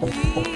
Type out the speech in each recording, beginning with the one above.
Oh, you.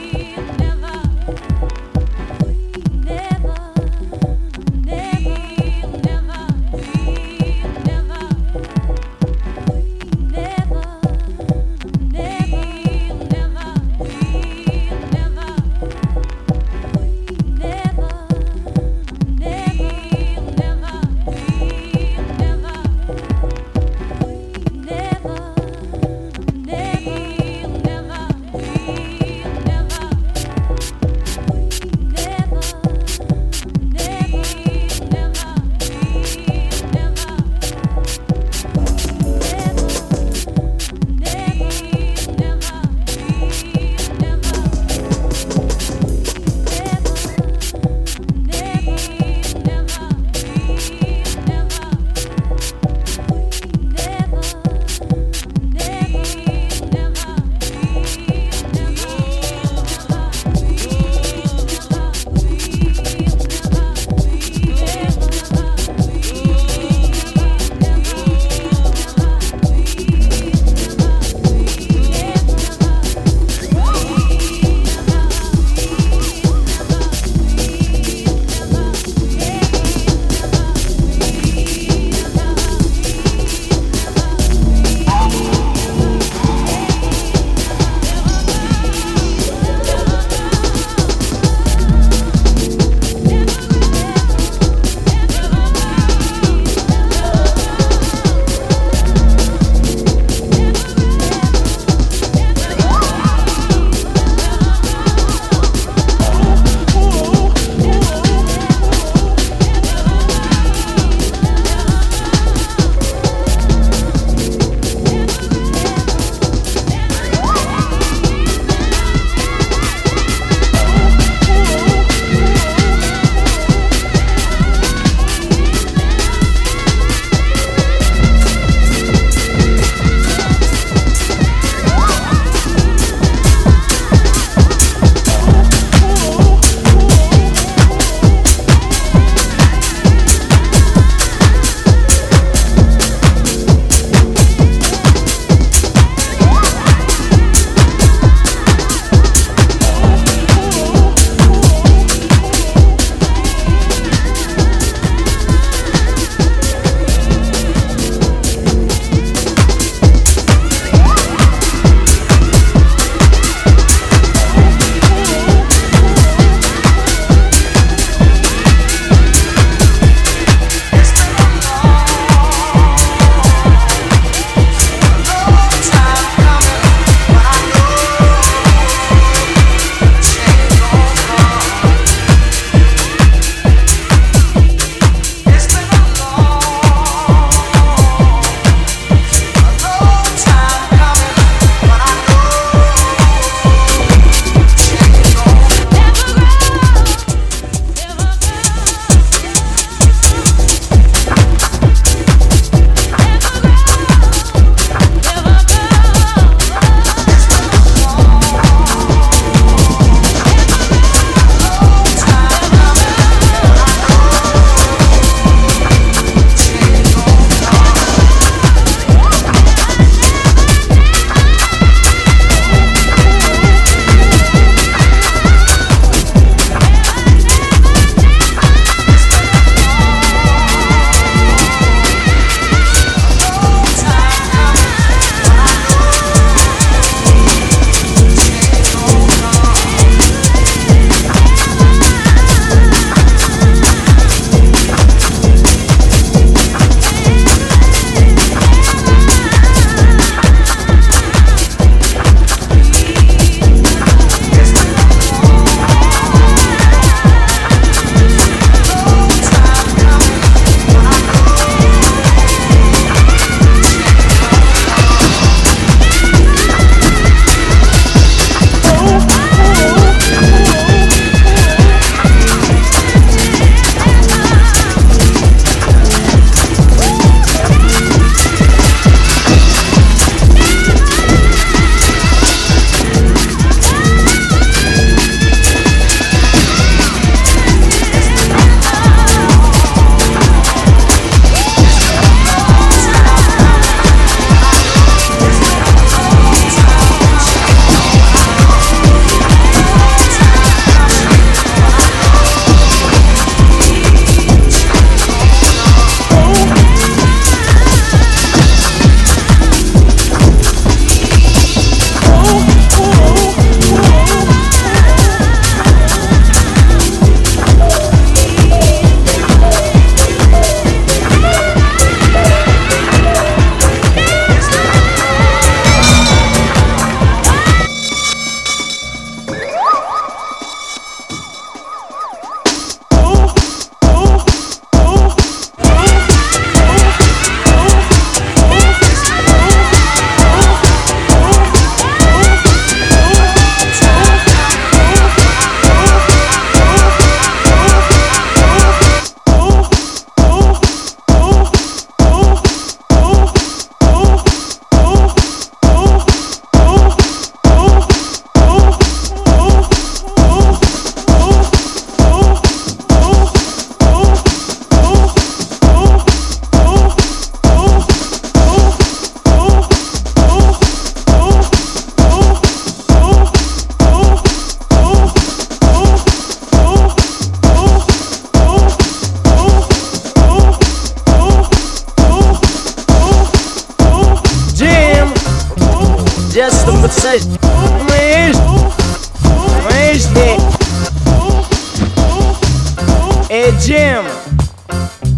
Jim,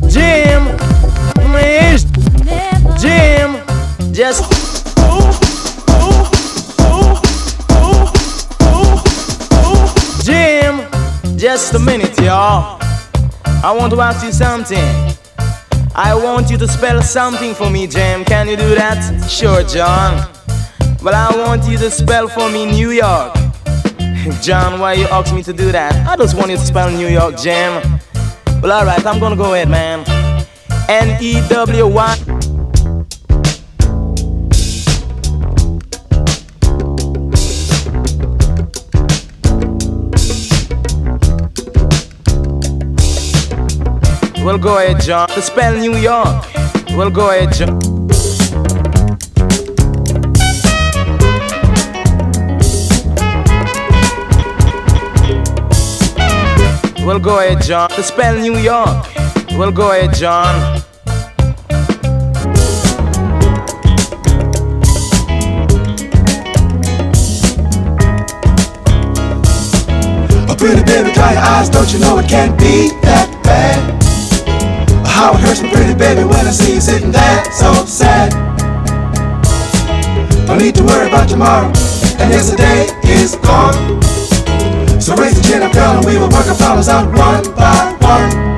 Jim, mas, Jim, just. Jim, just a minute, y'all. I want to ask you something. I want you to spell something for me, Jim. Can you do that? Sure, John. But I want you to spell for me New York. John, why you ask me to do that? I just want you to spell New York, Jim. Well, alright, I'm gonna go ahead, man. N E W Y. Well, go ahead, John. To spell New York. Well, go ahead, John. Well, go ahead, John. To spell New York. Well, go ahead, John. A pretty baby, dry your eyes, don't you know it can't be that bad? How it hurts me, pretty baby, when I see you sitting there so sad. Don't need to worry about tomorrow, and yesterday is gone. So raise the chin up, girl, and we will work our problems out one by one.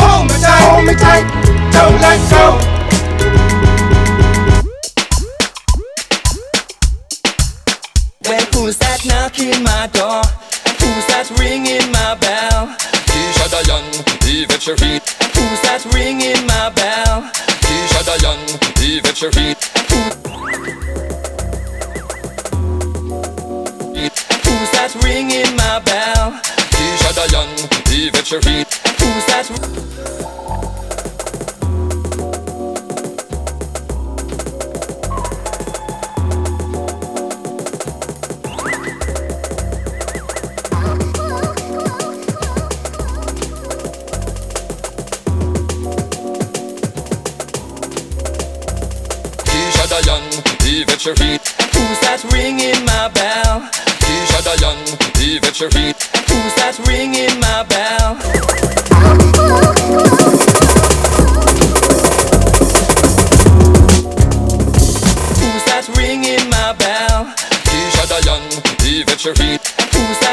Hold me tight, hold me tight, don't let go.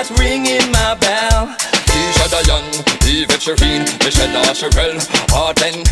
Who's that ringing my bell? Keisha Dayan, Yvette Shereen. Michelle Asherell, Arden.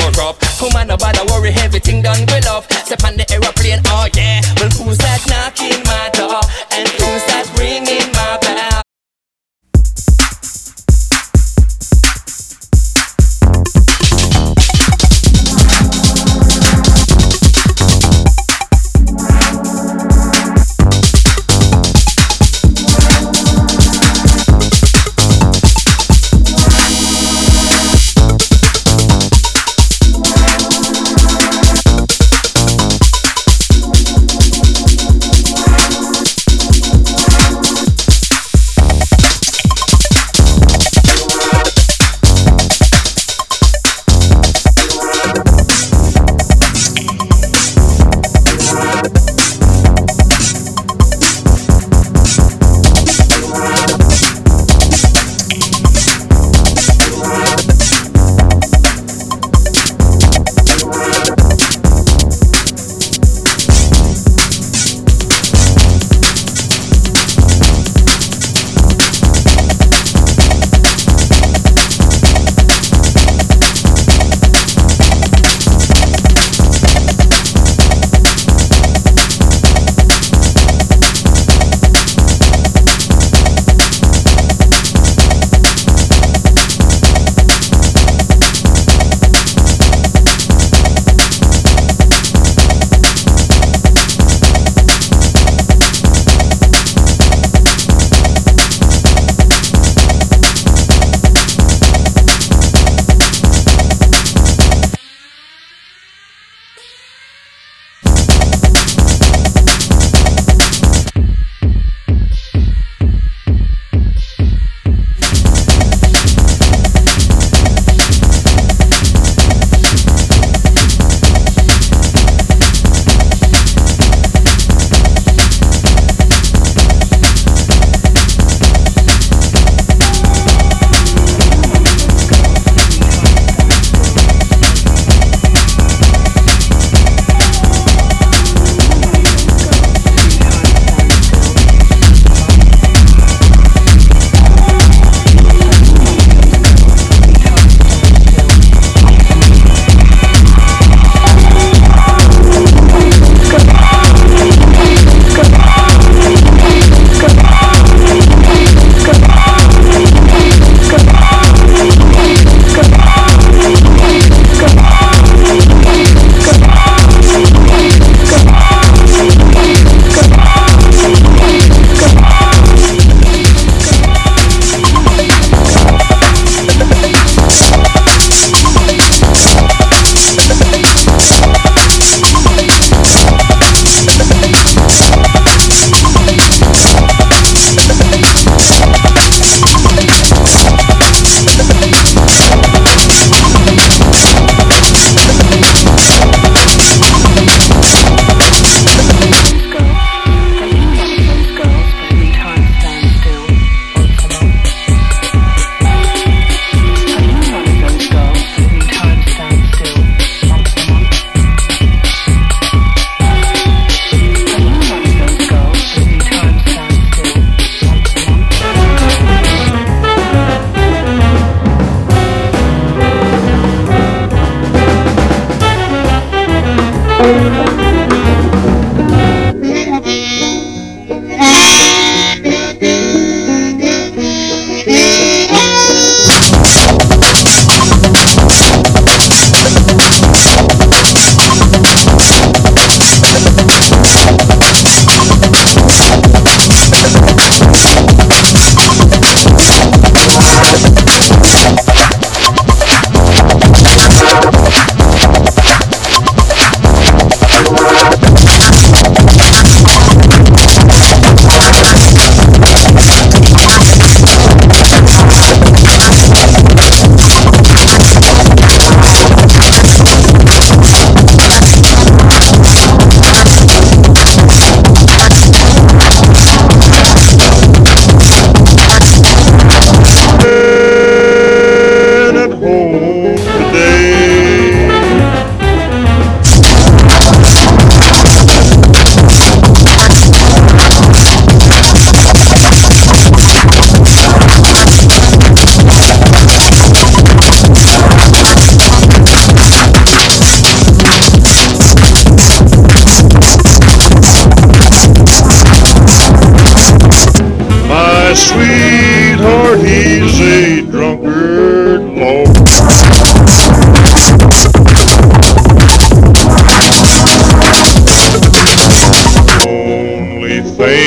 Shop at Europe no bother worry, everything done with love. Step on the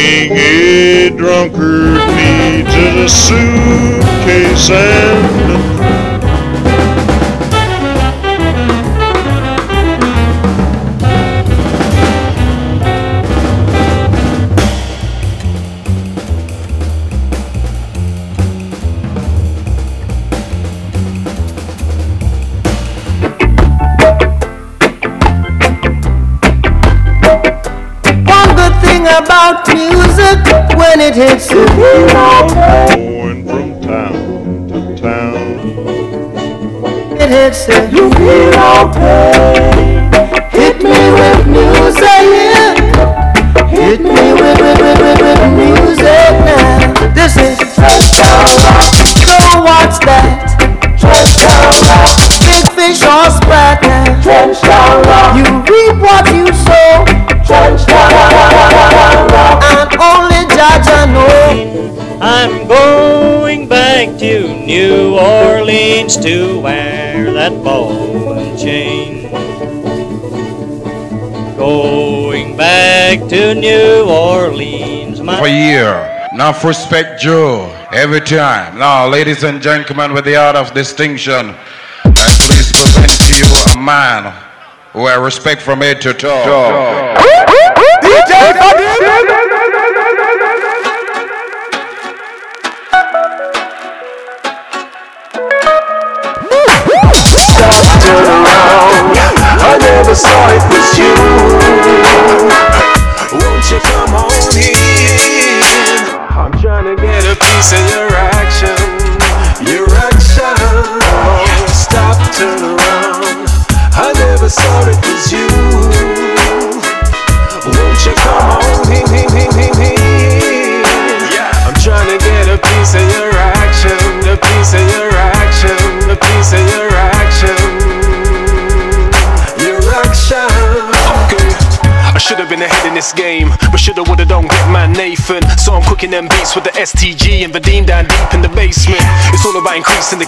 Only a drunkard needs is a suitcase and Going from town to town. It hits you. You feel okay. Hit me with music. Hit me with, with, with, with, with music now. This is. So what's that? To wear that ball and chain. Going back to New Orleans. My For a year. Enough respect, Joe. Every time. Now, ladies and gentlemen, with the art of distinction, I please present to you a man who I respect from head to toe. DJ never saw it was you. Won't you come on shoulda woulda don't get man Nathan. So I'm cooking them beats with the STG and Vadim down deep in the basement. It's all about increasing the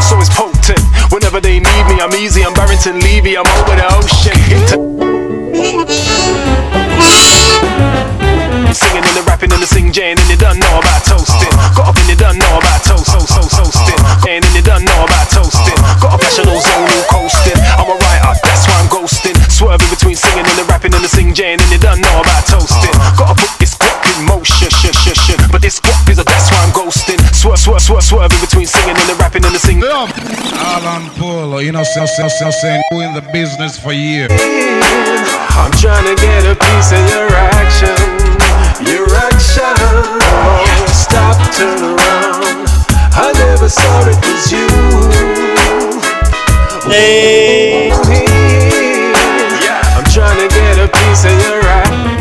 so it's potent. Whenever they need me, I'm easy. I'm Barrington Levy, I'm over the ocean. Singing and the rapping and the sing Jane and you don't know about toasting. Got up and you don't know about toast, so so toasting. And you don't know about toasting. Got a passional zone all coasting. I'm a writer, that's why I'm ghosting. Swerving between singing and the and Jane and you don't know about toasting. Uh-huh. Gotta put this guap in motion, sh sh sh. But this guap is a that's why I'm ghosting. Swerve, swerve, swerve, swerving between singing and the rapping and the sing. Alan Paul, you know, so, so, so, saying, in the business for years. I'm trying to get a piece of your action, your action. Stop, turn around. I never saw it was you. Hey. I'm trying to a piece of your action,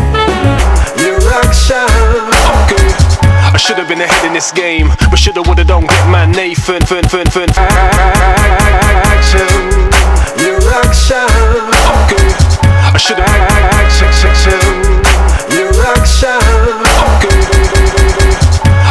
your action. Okay. I should have been ahead in this game, but shoulda woulda don't get man Nathan. Fun, fun, fun. Action, your action. Okay. I shoulda action, action,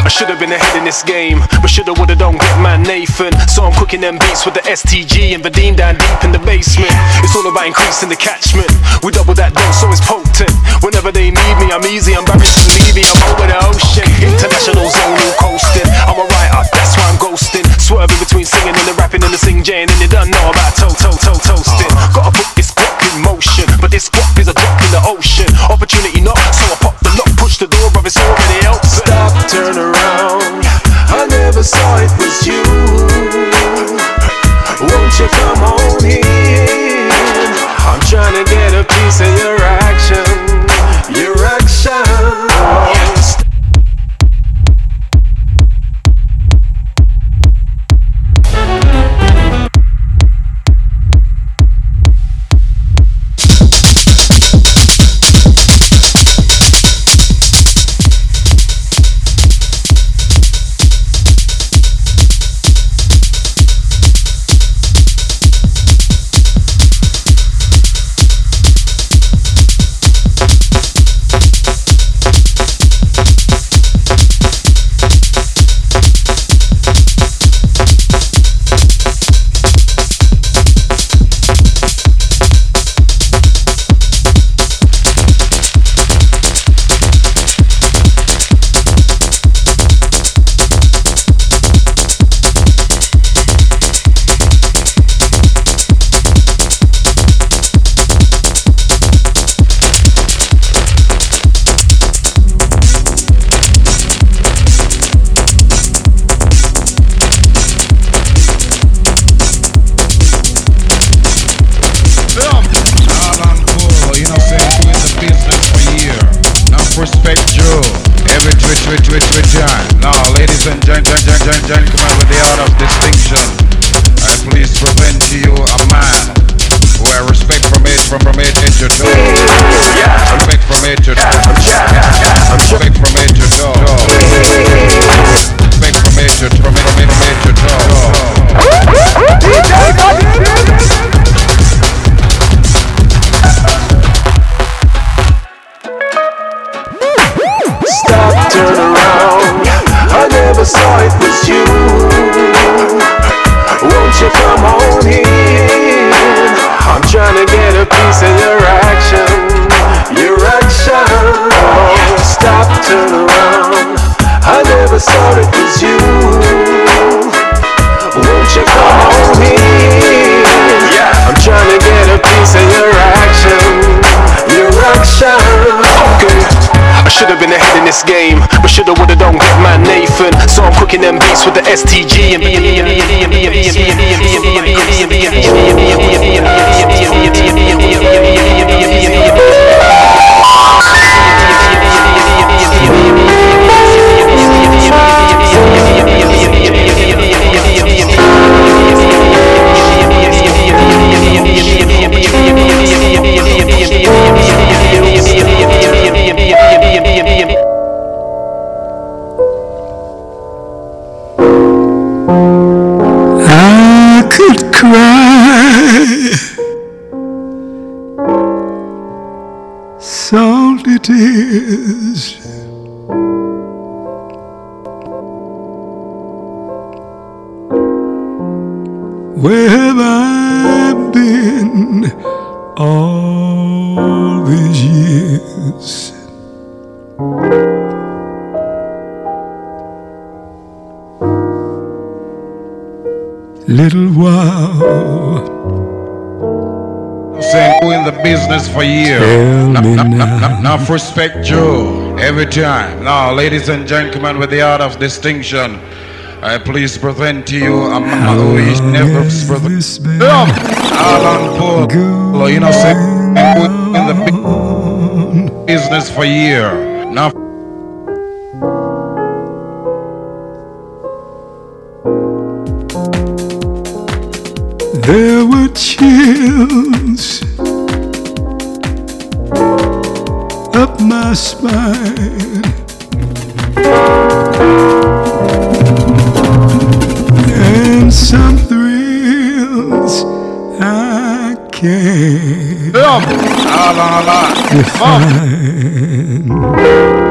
I should have been ahead in this game, but shoulda woulda don't get man Nathan. So I'm cooking them beats with the STG and Vadim down deep in the basement. It's all about increasing the catchment. We double that dose, so it's potent. Whenever they need me, I'm easy. I'm Barrington Levy, I'm over the ocean. International zone, all coasting. I'm a writer, that's why I'm ghosting. Swerving between singing and the rapping and the sing Jane, and you don't know about toe, toe, toe, toasting. Uh-huh. Gotta put this guap in motion, but this guap is a drop in the ocean. Opportunity knock, so I pop the lock, push the door, but it's already open. Saw it was you. Won't you come on in? I'm trying to get a piece of your action, Cooking them beats with the STG and I for years. Tell Now, now, now. now, respect Joe every time. Now, ladies and gentlemen, with the art of distinction, I please present to you a man who is never present. Alan Paul, you know, who in the bu- business for years. Now, There were chills my spine. And some thrills I can't define. saying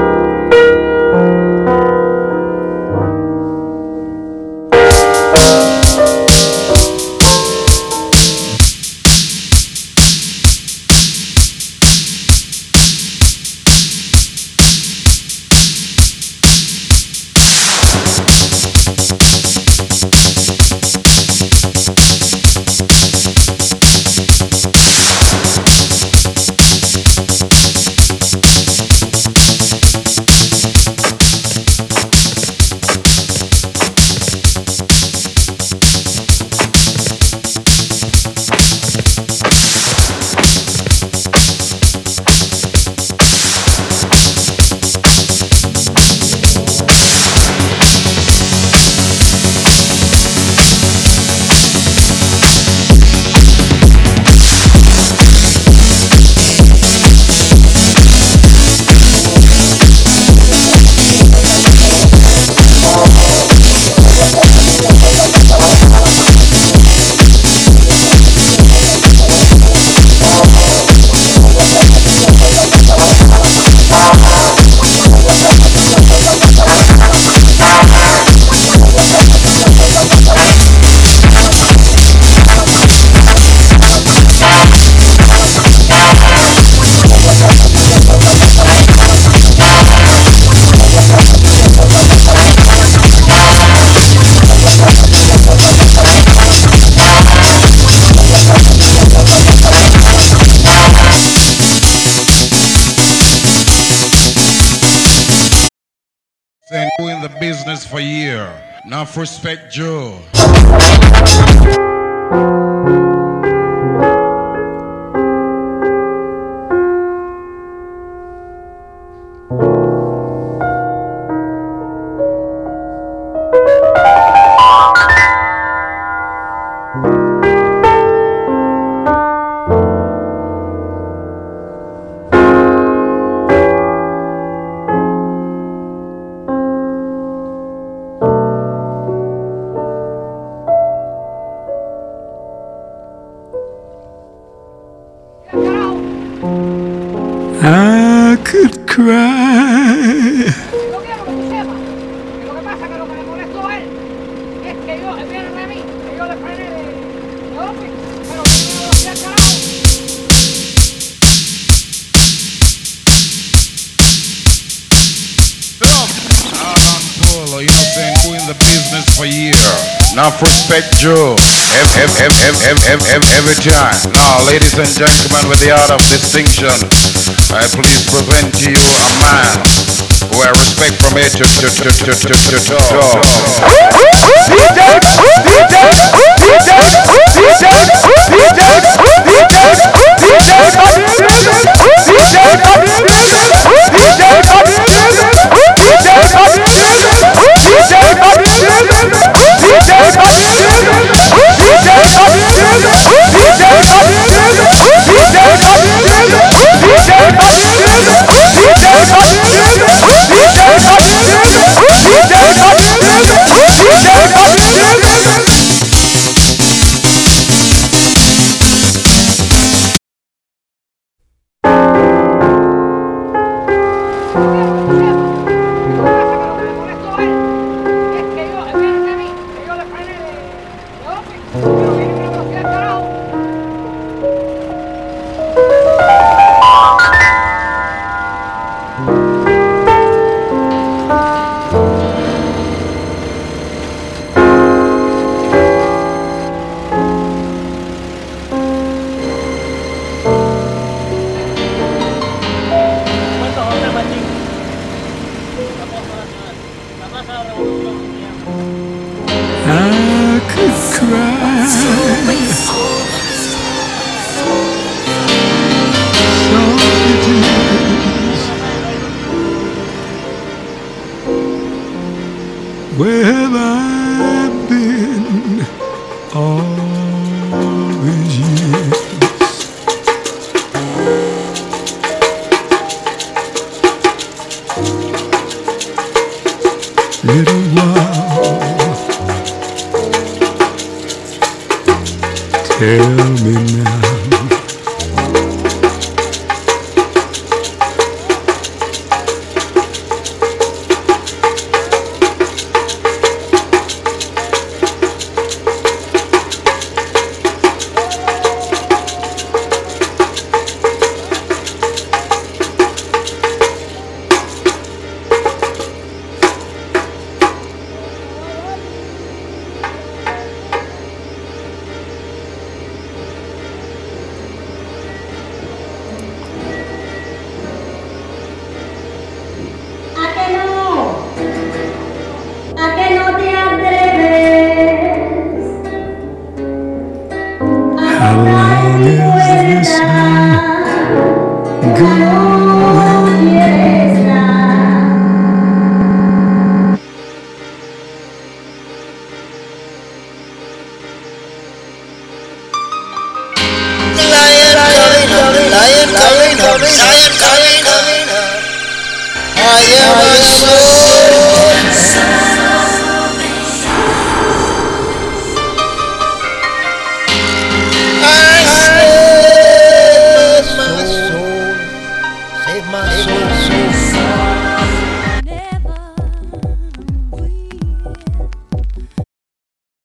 for years. Now, for respect Joe. Joe. Every, every, every, every, time. Now, ladies and gentlemen, with the art of distinction, I please present to you a man who I respect from head to to to to to to toe. I